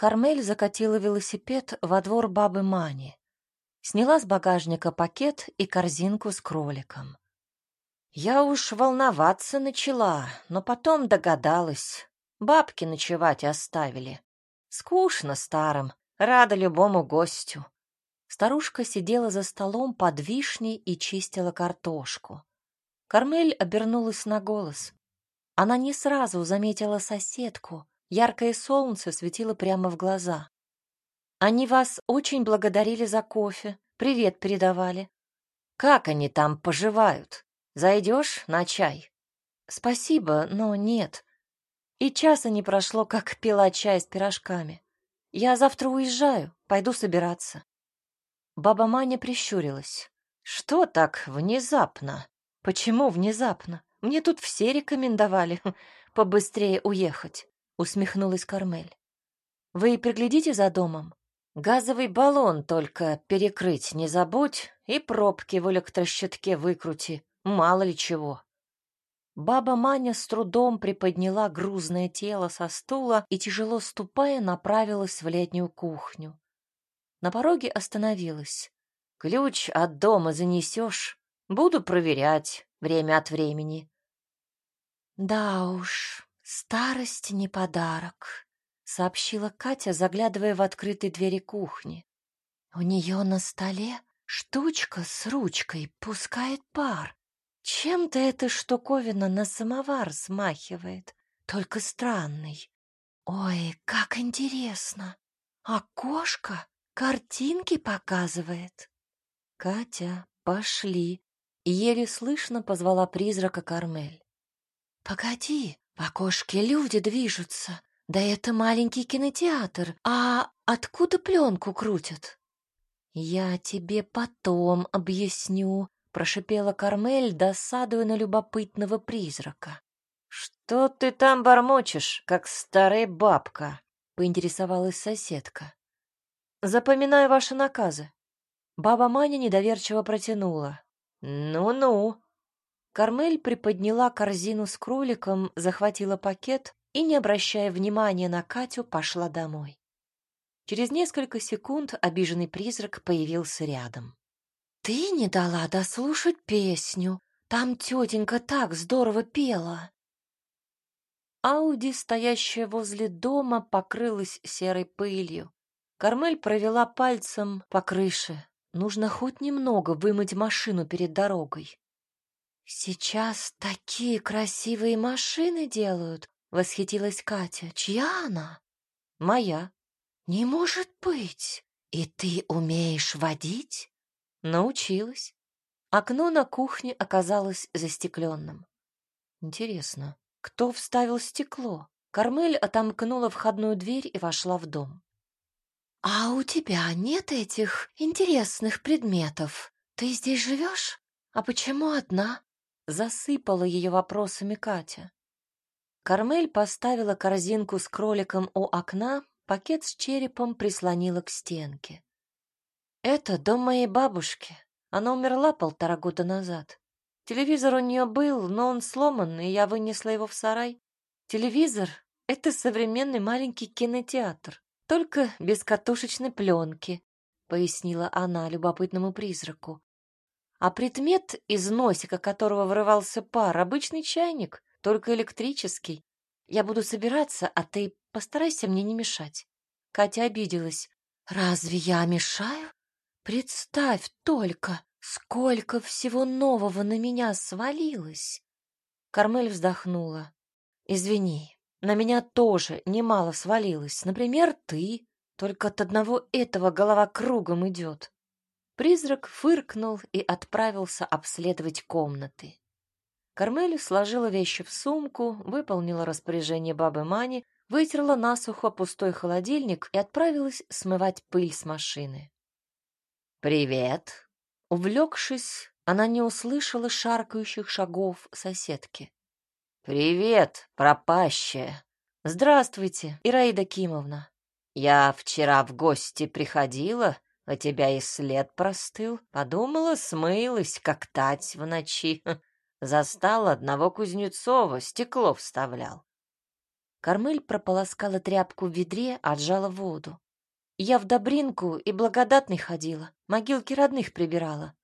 Кармель закатила велосипед во двор бабы Мани. Сняла с багажника пакет и корзинку с кроликом. Я уж волноваться начала, но потом догадалась. Бабки ночевать оставили. Скучно старым, рада любому гостю. Старушка сидела за столом под вишней и чистила картошку. Кармель обернулась на голос. Она не сразу заметила соседку. Яркое солнце светило прямо в глаза. Они вас очень благодарили за кофе, привет передавали. Как они там поживают? Зайдешь на чай? Спасибо, но нет. И часа не прошло, как пила чай с пирожками. Я завтра уезжаю, пойду собираться. Баба Маня прищурилась. Что так внезапно? Почему внезапно? Мне тут все рекомендовали побыстрее уехать, усмехнулась Кармель. Вы приглядите за домом. Газовый баллон только перекрыть не забудь и пробки в электрощитке выкрути, Мало ли чего. Баба Маня с трудом приподняла грузное тело со стула и, тяжело ступая, направилась в летнюю кухню. На пороге остановилась. «Ключ от дома занесешь? Буду проверять время от времени». «Да уж, старость не подарок», — сообщила Катя, заглядывая в открытые двери кухни. «У нее на столе штучка с ручкой пускает пар. Чем-то эта штуковина на самовар смахивает, только странный. Ой, как интересно! А кошка картинки показывает. Катя, пошли. Еле слышно позвала призрака Кармель. Погоди, в окошке люди движутся. Да это маленький кинотеатр. А откуда пленку крутят? Я тебе потом объясню, прошипела Кармель, досадуя на любопытного призрака. Что ты там бормочешь, как старая бабка? поинтересовалась соседка. Запоминаю ваши наказы. Баба Маня недоверчиво протянула. Ну-ну. Кармель приподняла корзину с кроликом, захватила пакет и, не обращая внимания на Катю, пошла домой. Через несколько секунд обиженный призрак появился рядом. Ты не дала дослушать песню. Там тетенька так здорово пела. Ауди, стоящая возле дома, покрылась серой пылью. Кармель провела пальцем по крыше. Нужно хоть немного вымыть машину перед дорогой. Сейчас такие красивые машины делают, восхитилась Катя. Чья она? Моя. Не может быть. И ты умеешь водить? Научилась. Окно на кухне оказалось застекленным. Интересно, кто вставил стекло? Кармель отомкнула входную дверь и вошла в дом. «А у тебя нет этих интересных предметов? Ты здесь живешь? А почему одна?» Засыпала ее вопросами Катя. Кармель поставила корзинку с кроликом у окна, пакет с черепом прислонила к стенке. Это дом моей бабушки. Она умерла полтора года назад. Телевизор у нее был, но он сломан, и я вынесла его в сарай. Телевизор — это современный маленький кинотеатр, только без катушечной пленки, пояснила она любопытному призраку. А предмет, из носика которого вырывался пар, обычный чайник, только электрический. Я буду собираться, а ты постарайся мне не мешать. Катя обиделась. Разве я мешаю? Представь только, сколько всего нового на меня свалилось. Кармель вздохнула. Извини, на меня тоже немало свалилось. Например, ты. Только от одного этого голова кругом идет. Призрак фыркнул и отправился обследовать комнаты. Кармель сложила вещи в сумку, выполнила распоряжение бабы Мани, вытерла насухо пустой холодильник и отправилась смывать пыль с машины. «Привет!» Увлекшись, она не услышала шаркающих шагов соседки. «Привет, пропащая!» «Здравствуйте, Ираида Кимовна!» «Я вчера в гости приходила, а тебя и след простыл. Подумала, смылась, как тать в ночи. Застал одного Кузнецова, стекло вставлял. Кармель прополоскала тряпку в ведре, отжала воду. Я в Добринку и Благодатный ходила, могилки родных прибирала.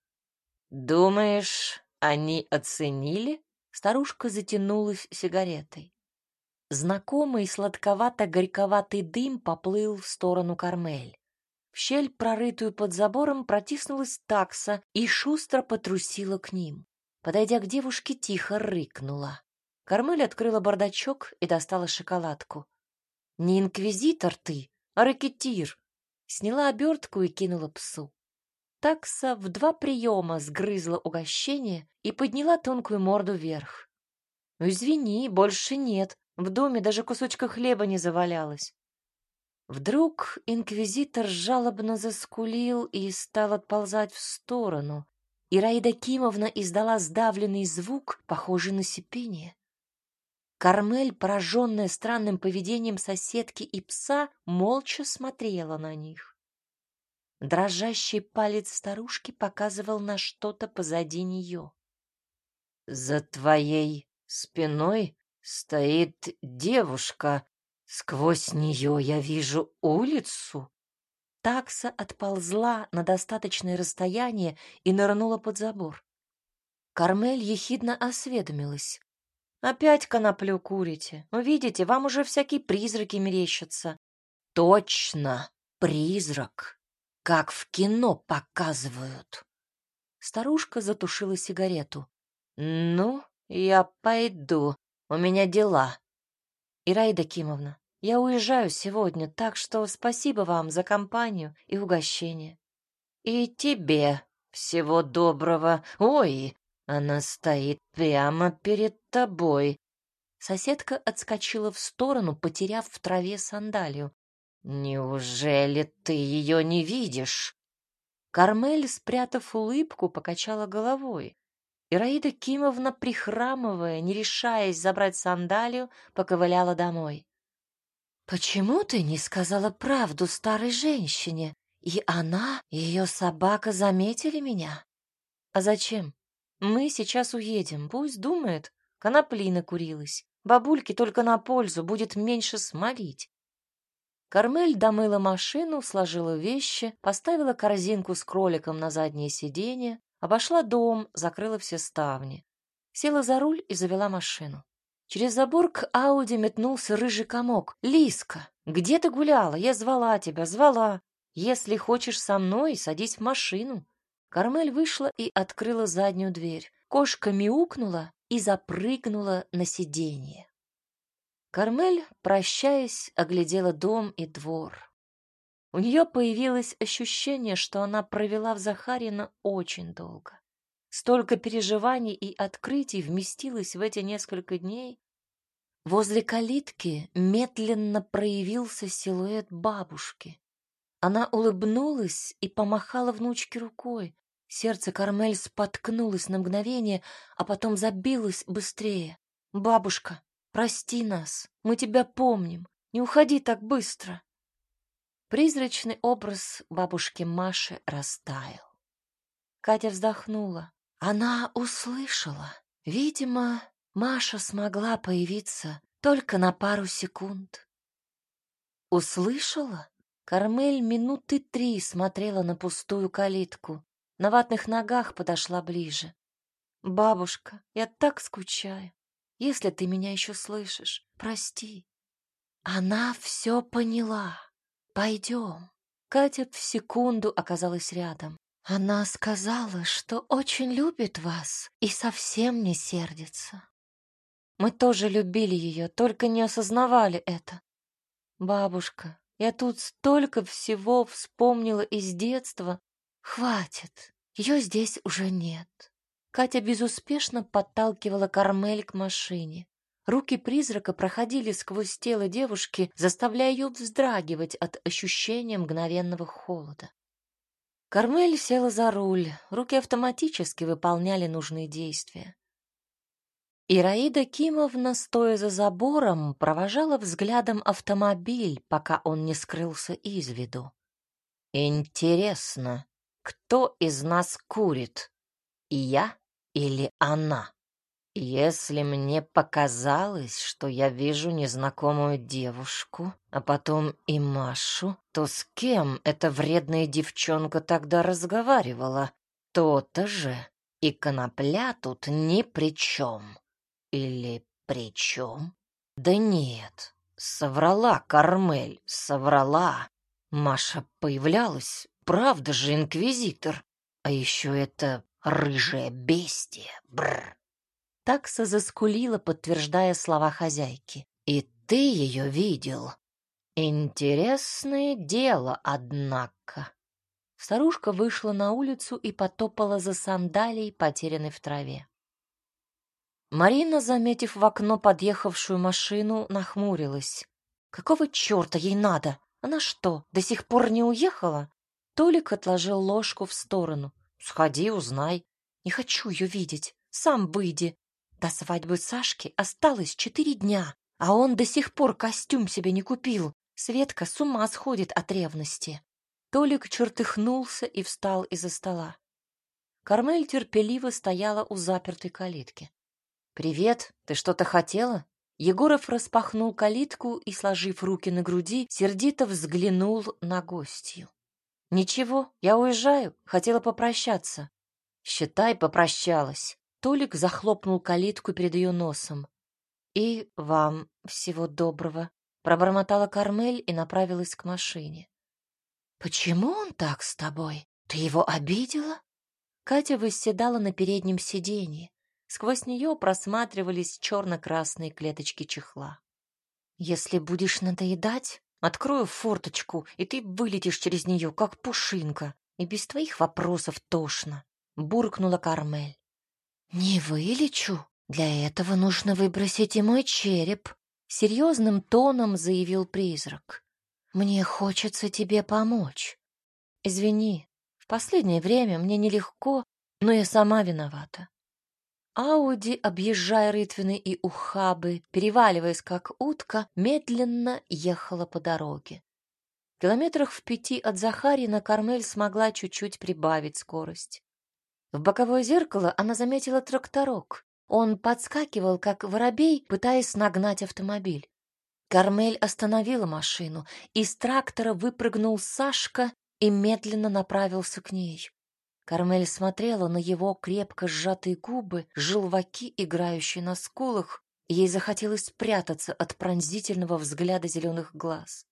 Думаешь, они оценили? Старушка затянулась сигаретой. Знакомый сладковато-горьковатый дым поплыл в сторону Кармель. В щель, прорытую под забором, протиснулась такса и шустро потрусила к ним. Подойдя к девушке, тихо рыкнула. Кармель открыла бардачок и достала шоколадку. «Не инквизитор ты, а ракетир!» Сняла обертку и кинула псу. Такса в два приема сгрызла угощение и подняла тонкую морду вверх. «Извини, больше нет. В доме даже кусочка хлеба не завалялось». Вдруг инквизитор жалобно заскулил и стал отползать в сторону. И Раида Кимовна издала сдавленный звук, похожий на сипение. Кармель, пораженная странным поведением соседки и пса, молча смотрела на них. Дрожащий палец старушки показывал на что-то позади нее. «За твоей спиной стоит девушка. Сквозь нее я вижу улицу». Такса отползла на достаточное расстояние и нырнула под забор. Кармель ехидно осведомилась. «Опять коноплю курите? Увидите, вам уже всякие призраки мерещатся». «Точно, призрак!» как в кино показывают. Старушка затушила сигарету. Ну, я пойду, у меня дела. Ираида Кимовна, я уезжаю сегодня, так что спасибо вам за компанию и угощение. И тебе всего доброго. Ой, она стоит прямо перед тобой. Соседка отскочила в сторону, потеряв в траве сандалию. «Неужели ты ее не видишь?» Кармель, спрятав улыбку, покачала головой. Ираида Кимовна, прихрамывая, не решаясь забрать сандалию, поковыляла домой. «Почему ты не сказала правду старой женщине? И она, и ее собака заметили меня?» «А зачем? Мы сейчас уедем, пусть думает. Конопли накурилась. Бабульке только на пользу, будет меньше смолить. Кармель домыла машину, сложила вещи, поставила корзинку с кроликом на заднее сиденье, обошла дом, закрыла все ставни. Села за руль и завела машину. Через забор к Ауди метнулся рыжий комок. «Лиска, где ты гуляла? Я звала тебя, звала. Если хочешь со мной, садись в машину». Кармель вышла и открыла заднюю дверь. Кошка мяукнула и запрыгнула на сиденье. Кармель, прощаясь, оглядела дом и двор. У нее появилось ощущение, что она провела в Захарина очень долго. Столько переживаний и открытий вместилось в эти несколько дней. Возле калитки медленно проявился силуэт бабушки. Она улыбнулась и помахала внучке рукой. Сердце Кармель споткнулось на мгновение, а потом забилось быстрее. «Бабушка, Прости нас, мы тебя помним. Не уходи так быстро. Призрачный образ бабушки Маши растаял. Катя вздохнула. Она услышала. Видимо, Маша смогла появиться только на пару секунд. Услышала? Кармель минуты три смотрела на пустую калитку. На ватных ногах подошла ближе. «Бабушка, я так скучаю. Если ты меня еще слышишь, прости. Она все поняла. Пойдем. Катя в секунду оказалась рядом. Она сказала, что очень любит вас и совсем не сердится. Мы тоже любили ее, только не осознавали это. Бабушка, я тут столько всего вспомнила из детства. Хватит, ее здесь уже нет. Катя безуспешно подталкивала Кармель к машине. Руки призрака проходили сквозь тело девушки, заставляя ее вздрагивать от ощущения мгновенного холода. Кармель села за руль, руки автоматически выполняли нужные действия. Ираида Кимовна, стоя за забором, провожала взглядом автомобиль, пока он не скрылся из виду. «Интересно, кто из нас курит? Я?» или она. Если мне показалось, что я вижу незнакомую девушку, а потом и Машу, то с кем эта вредная девчонка тогда разговаривала? То-то же. И конопля тут ни при чем. Или при чем? Да нет, соврала Кармель, соврала. Маша появлялась, правда же, инквизитор. А еще это рыжее бестие, бррр. Такса заскулила, подтверждая слова хозяйки. «И ты ее видел? Интересное дело, однако». Старушка вышла на улицу и потопала за сандалией, потерянной в траве. Марина, заметив в окно подъехавшую машину, нахмурилась. «Какого черта ей надо? Она что, до сих пор не уехала?» Толик отложил ложку в сторону. «Сходи, узнай. Не хочу ее видеть. Сам выйди. До свадьбы Сашки осталось четыре дня, а он до сих пор костюм себе не купил. Светка с ума сходит от ревности. Толик чертыхнулся и встал из-за стола. Кармель терпеливо стояла у запертой калитки. «Привет, ты что-то хотела?» Егоров распахнул калитку и, сложив руки на груди, сердито взглянул на гостью. «Ничего, я уезжаю, хотела попрощаться». «Считай, попрощалась». Толик захлопнул калитку перед ее носом. «И вам всего доброго», — пробормотала Кармель и направилась к машине. «Почему он так с тобой? Ты его обидела?» Катя восседала на переднем сиденье. Сквозь нее просматривались черно-красные клеточки чехла. «Если будешь надоедать, открою форточку, и ты вылетишь через нее, как пушинка, и без твоих вопросов тошно», — буркнула Кармель. «Не вылечу. Для этого нужно выбросить и мой череп», — серьезным тоном заявил призрак. «Мне хочется тебе помочь. Извини, в последнее время мне нелегко, но я сама виновата». Ауди, объезжая рытвины и ухабы, переваливаясь как утка, медленно ехала по дороге. В километрах в пяти от Захарина Кармель смогла чуть-чуть прибавить скорость. В боковое зеркало она заметила тракторок. Он подскакивал, как воробей, пытаясь нагнать автомобиль. Кармель остановила машину. Из трактора выпрыгнул Сашка и медленно направился к ней. Кармель смотрела на его крепко сжатые губы, желваки, играющие на скулах, ей захотелось спрятаться от пронзительного взгляда зеленых глаз.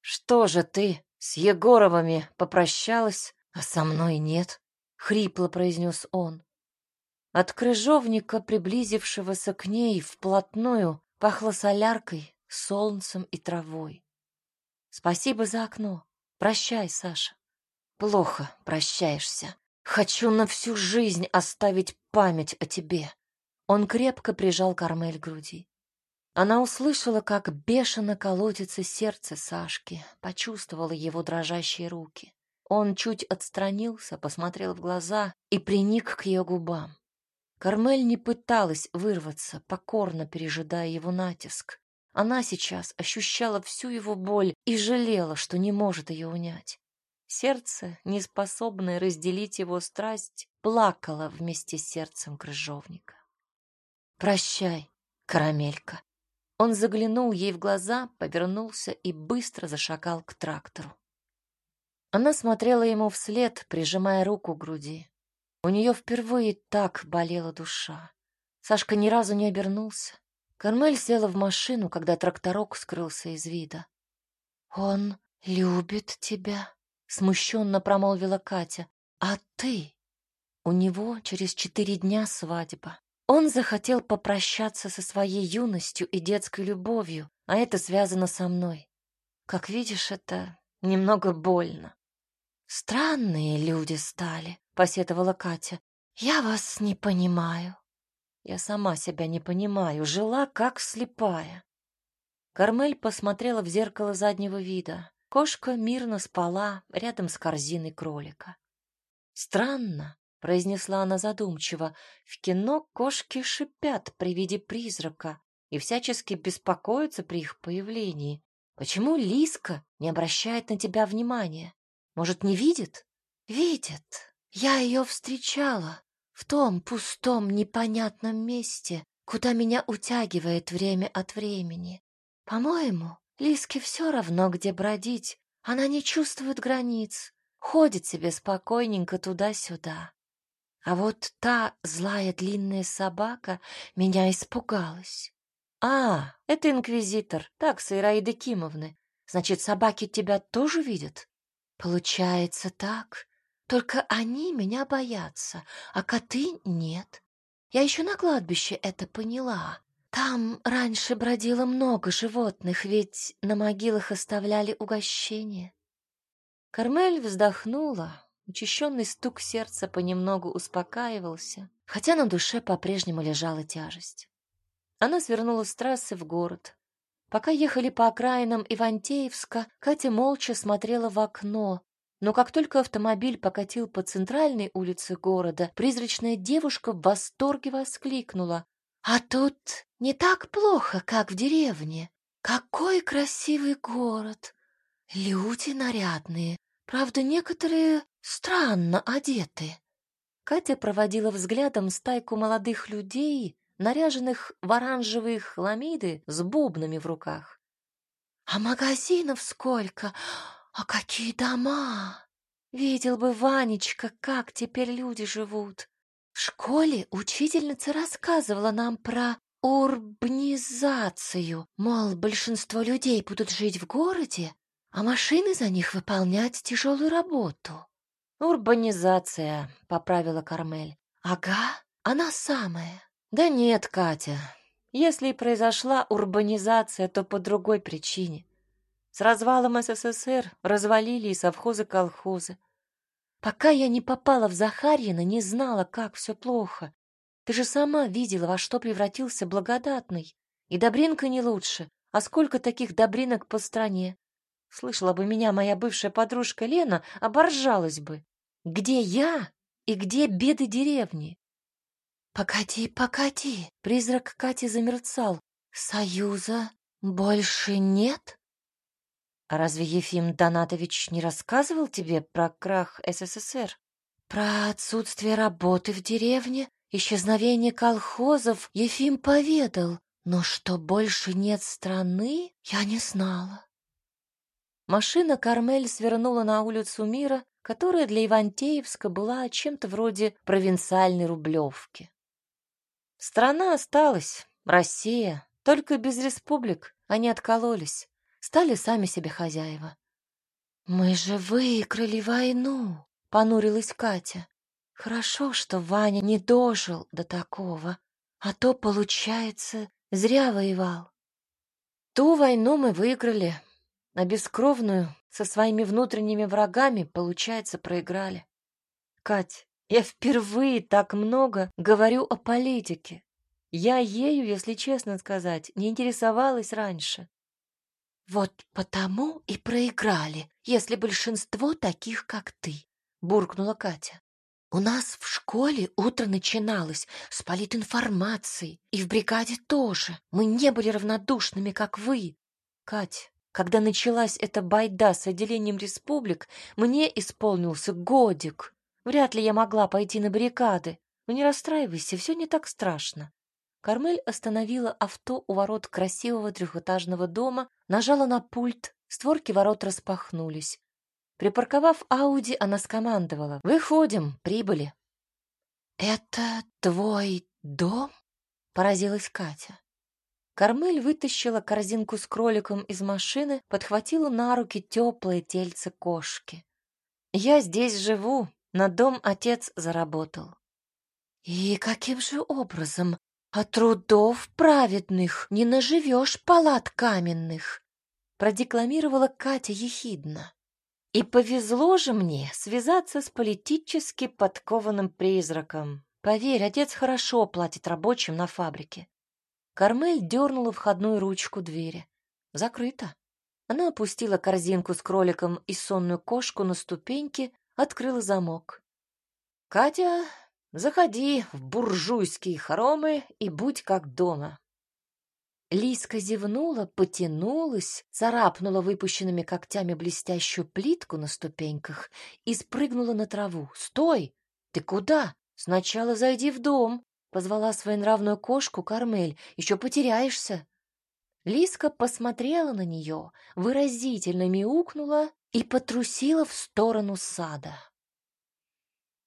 «Что же ты с Егоровыми попрощалась, а со мной нет?» Хрипло произнес он. От крыжовника, приблизившегося к ней вплотную, пахло соляркой, солнцем и травой. Спасибо за окно. Прощай, Саша. Плохо прощаешься. Хочу на всю жизнь оставить память о тебе. Он крепко прижал Кармель к груди. Она услышала, как бешено колотится сердце Сашки, почувствовала его дрожащие руки. Он чуть отстранился, посмотрел в глаза и приник к ее губам. Кармель не пыталась вырваться, покорно пережидая его натиск. Она сейчас ощущала всю его боль и жалела, что не может ее унять. Сердце, неспособное разделить его страсть, плакало вместе с сердцем крыжовника. «Прощай, карамелька». Он заглянул ей в глаза, повернулся и быстро зашагал к трактору. Она смотрела ему вслед, прижимая руку к груди. У нее впервые так болела душа. Сашка ни разу не обернулся. Кармель села в машину, когда тракторок скрылся из вида. «Он любит тебя», — смущенно промолвила Катя. «А ты?» У него через четыре дня свадьба. Он захотел попрощаться со своей юностью и детской любовью, а это связано со мной. Как видишь, это немного больно. Странные люди стали, посетовала Катя. Я вас не понимаю. Я сама себя не понимаю, жила как слепая. Кармель посмотрела в зеркало заднего вида. Кошка мирно спала рядом с корзиной кролика. Странно, произнесла она задумчиво. В кино кошки шипят при виде призрака и всячески беспокоятся при их появлении. Почему Лиска не обращает на тебя внимания? Может, не видит? Видит. Я ее встречала. в том пустом непонятном месте, куда меня утягивает время от времени. По-моему, Лиске все равно, где бродить. Она не чувствует границ, ходит себе спокойненько туда-сюда. А вот та злая длинная собака меня испугалась. А, это инквизитор, такса Ираиды Кимовны. Значит, собаки тебя тоже видят? Получается так. Только они меня боятся, а коты нет. Я еще на кладбище это поняла. Там раньше бродило много животных, ведь на могилах оставляли угощения. Кармель вздохнула. Учащенный стук сердца понемногу успокаивался, хотя на душе по-прежнему лежала тяжесть. Она свернула с трассы в город. Пока ехали по окраинам Ивантеевска, Катя молча смотрела в окно, но как только автомобиль покатил по центральной улице города, призрачная девушка в восторге воскликнула. «А тут не так плохо, как в деревне. Какой красивый город! Люди нарядные, правда, некоторые странно одеты». Катя проводила взглядом стайку молодых людей, наряженных в оранжевые хламиды с бубнами в руках. «А магазинов сколько! А какие дома! Видел бы Ванечка, как теперь люди живут. В школе учительница рассказывала нам про урбанизацию, мол, большинство людей будут жить в городе, а машины за них выполнять тяжелую работу. «Урбанизация», — поправила Кармель. «Ага, она самая». «Да нет, Катя, если и произошла урбанизация, то по другой причине. С развалом СССР развалили и совхозы-колхозы. Пока я не попала в Захарьино, не знала, как все плохо. Ты же сама видела, во что превратился благодатный. И Добринка не лучше. А сколько таких Добринок по стране? Слышала бы меня моя бывшая подружка Лена, оборжалась бы. Где я и где беды деревни? Погоди, погоди, призрак Кати замерцал. Союза больше нет? А разве Ефим Донатович не рассказывал тебе про крах СССР? Про отсутствие работы в деревне, исчезновение колхозов Ефим поведал, но что больше нет страны, я не знала. Машина Кармель свернула на улицу Мира, которая для Ивантеевска была чем-то вроде провинциальной Рублевки. Страна осталась, Россия, только без республик они откололись стали сами себе хозяева. «Мы же выиграли войну», — понурилась Катя. «Хорошо, что Ваня не дожил до такого, а то, получается, зря воевал. Ту войну мы выиграли, а бескровную со своими внутренними врагами, получается, проиграли. Кать, я впервые так много говорю о политике. Я ею, если честно сказать, не интересовалась раньше. Вот потому и проиграли, если большинство таких, как ты, буркнула Катя. У нас в школе утро начиналось с политинформации, и в бригаде тоже. Мы не были равнодушными, как вы. Кать, когда началась эта байда с отделением республик, мне исполнился годик. Вряд ли я могла пойти на баррикады. Но не расстраивайся, все не так страшно. Кармель остановила авто у ворот красивого трехэтажного дома, нажала на пульт, створки ворот распахнулись. Припарковав Ауди, она скомандовала. «Выходим, прибыли». «Это твой дом?» — поразилась Катя. Кармель вытащила корзинку с кроликом из машины, подхватила на руки теплое тельце кошки. «Я здесь живу, на дом отец заработал». «И каким же образом а трудов праведных не наживешь палат каменных, продекламировала Катя ехидно. И повезло же мне связаться с политически подкованным призраком. Поверь, отец хорошо платит рабочим на фабрике. Кармель дернула входную ручку двери. Закрыто. Она опустила корзинку с кроликом и сонную кошку на ступеньки, открыла замок. Катя Заходи в буржуйские хоромы и будь как дома. Лиска зевнула, потянулась, царапнула выпущенными когтями блестящую плитку на ступеньках и спрыгнула на траву. «Стой! Ты куда?» Сначала зайди в дом, позвала своенравную кошку Кармель. Еще потеряешься. Лиска посмотрела на нее, выразительно мяукнула и потрусила в сторону сада.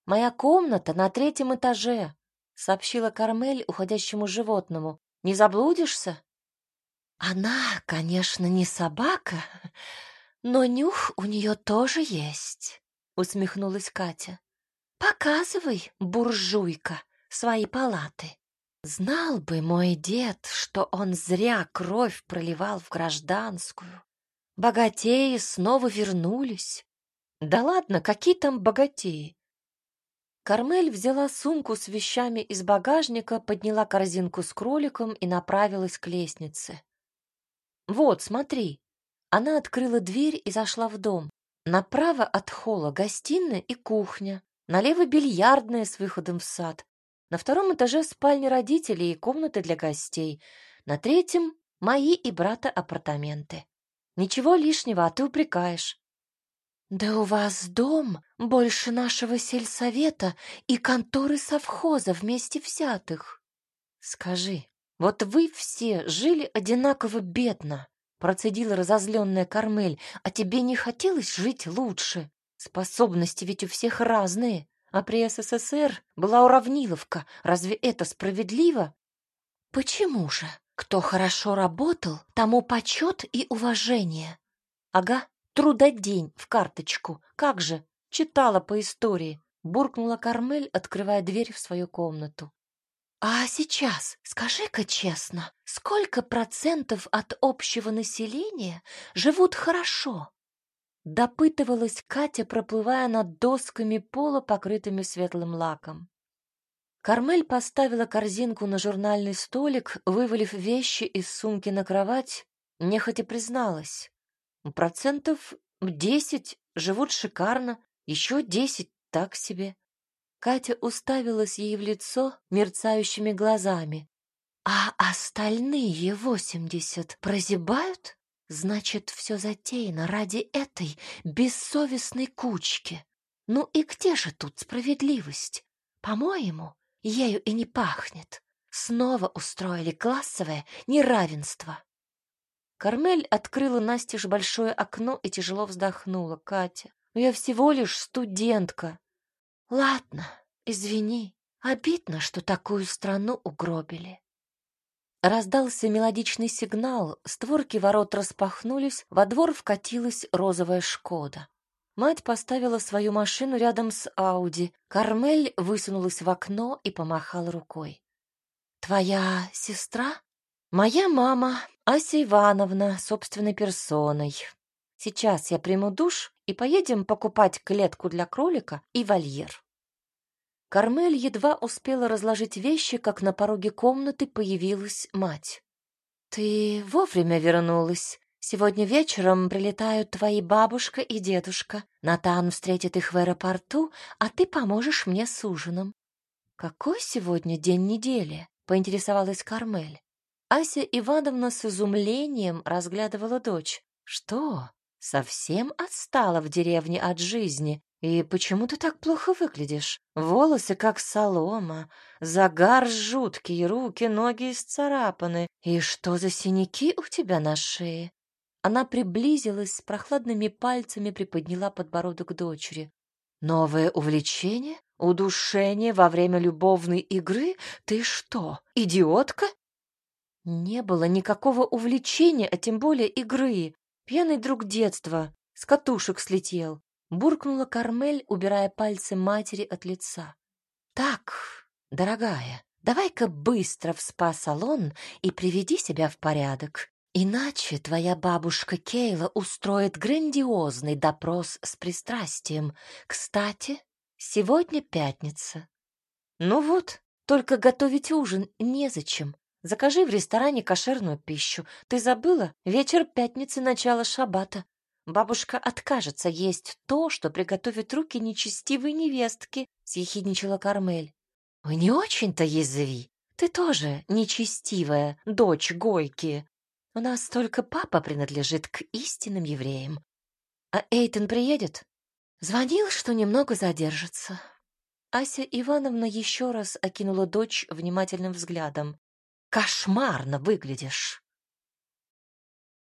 «Моя комната на третьем этаже», — сообщила Кармель уходящему животному. «Не заблудишься?» «Она, конечно, не собака, но нюх у нее тоже есть», — усмехнулась Катя. «Показывай, буржуйка, свои палаты». Знал бы мой дед, что он зря кровь проливал в гражданскую. Богатеи снова вернулись. Да ладно, какие там богатеи? Кармель взяла сумку с вещами из багажника, подняла корзинку с кроликом и направилась к лестнице. «Вот, смотри». Она открыла дверь и зашла в дом. Направо от холла гостиная и кухня, налево бильярдная с выходом в сад. На втором этаже спальня родителей и комнаты для гостей. На третьем — мои и брата апартаменты. Ничего лишнего, а ты упрекаешь. Да у вас дом больше нашего сельсовета и конторы совхоза вместе взятых. Скажи, вот вы все жили одинаково бедно, процедила разозленная Кармель, а тебе не хотелось жить лучше? Способности ведь у всех разные, а при СССР была уравниловка. Разве это справедливо? Почему же? Кто хорошо работал, тому почет и уважение. Ага, Трудодень в карточку. Как же? Читала по истории. Буркнула Кармель, открывая дверь в свою комнату. А сейчас, скажи-ка честно, сколько процентов от общего населения живут хорошо? Допытывалась Катя, проплывая над досками пола, покрытыми светлым лаком. Кармель поставила корзинку на журнальный столик, вывалив вещи из сумки на кровать, нехотя призналась. Процентов десять живут шикарно, еще десять так себе. Катя уставилась ей в лицо мерцающими глазами. А остальные восемьдесят прозябают? Значит, все затеяно ради этой бессовестной кучки. Ну и где же тут справедливость? По-моему, ею и не пахнет. Снова устроили классовое неравенство. Кармель открыла настежь большое окно и тяжело вздохнула. Катя, ну я всего лишь студентка. Ладно, извини. Обидно, что такую страну угробили. Раздался мелодичный сигнал, створки ворот распахнулись, во двор вкатилась розовая «Шкода». Мать поставила свою машину рядом с Ауди. Кармель высунулась в окно и помахала рукой. «Твоя сестра?» «Моя мама, Ася Ивановна, собственной персоной. Сейчас я приму душ и поедем покупать клетку для кролика и вольер». Кармель едва успела разложить вещи, как на пороге комнаты появилась мать. «Ты вовремя вернулась. Сегодня вечером прилетают твои бабушка и дедушка. Натан встретит их в аэропорту, а ты поможешь мне с ужином». «Какой сегодня день недели?» — поинтересовалась Кармель. Ася Ивановна с изумлением разглядывала дочь. «Что? Совсем отстала в деревне от жизни? И почему ты так плохо выглядишь? Волосы как солома, загар жуткий, руки, ноги исцарапаны. И что за синяки у тебя на шее?» Она приблизилась, с прохладными пальцами приподняла подбородок дочери. «Новое увлечение? Удушение во время любовной игры? Ты что, идиотка?» Не было никакого увлечения, а тем более игры. Пьяный друг детства, с катушек слетел. Буркнула Кармель, убирая пальцы матери от лица. Так, дорогая, давай-ка быстро в спа-салон и приведи себя в порядок. Иначе твоя бабушка Кейла устроит грандиозный допрос с пристрастием. Кстати, сегодня пятница. Ну вот, только готовить ужин незачем. Закажи в ресторане кошерную пищу. Ты забыла? Вечер пятницы, начало шабата. Бабушка откажется есть то, что приготовят руки нечестивой невестки, съехидничала Кармель. Ой, не очень-то язви. Ты тоже нечестивая, дочь Гойки. У нас только папа принадлежит к истинным евреям. А Эйтон приедет? Звонил, что немного задержится. Ася Ивановна еще раз окинула дочь внимательным взглядом. «Кошмарно выглядишь!»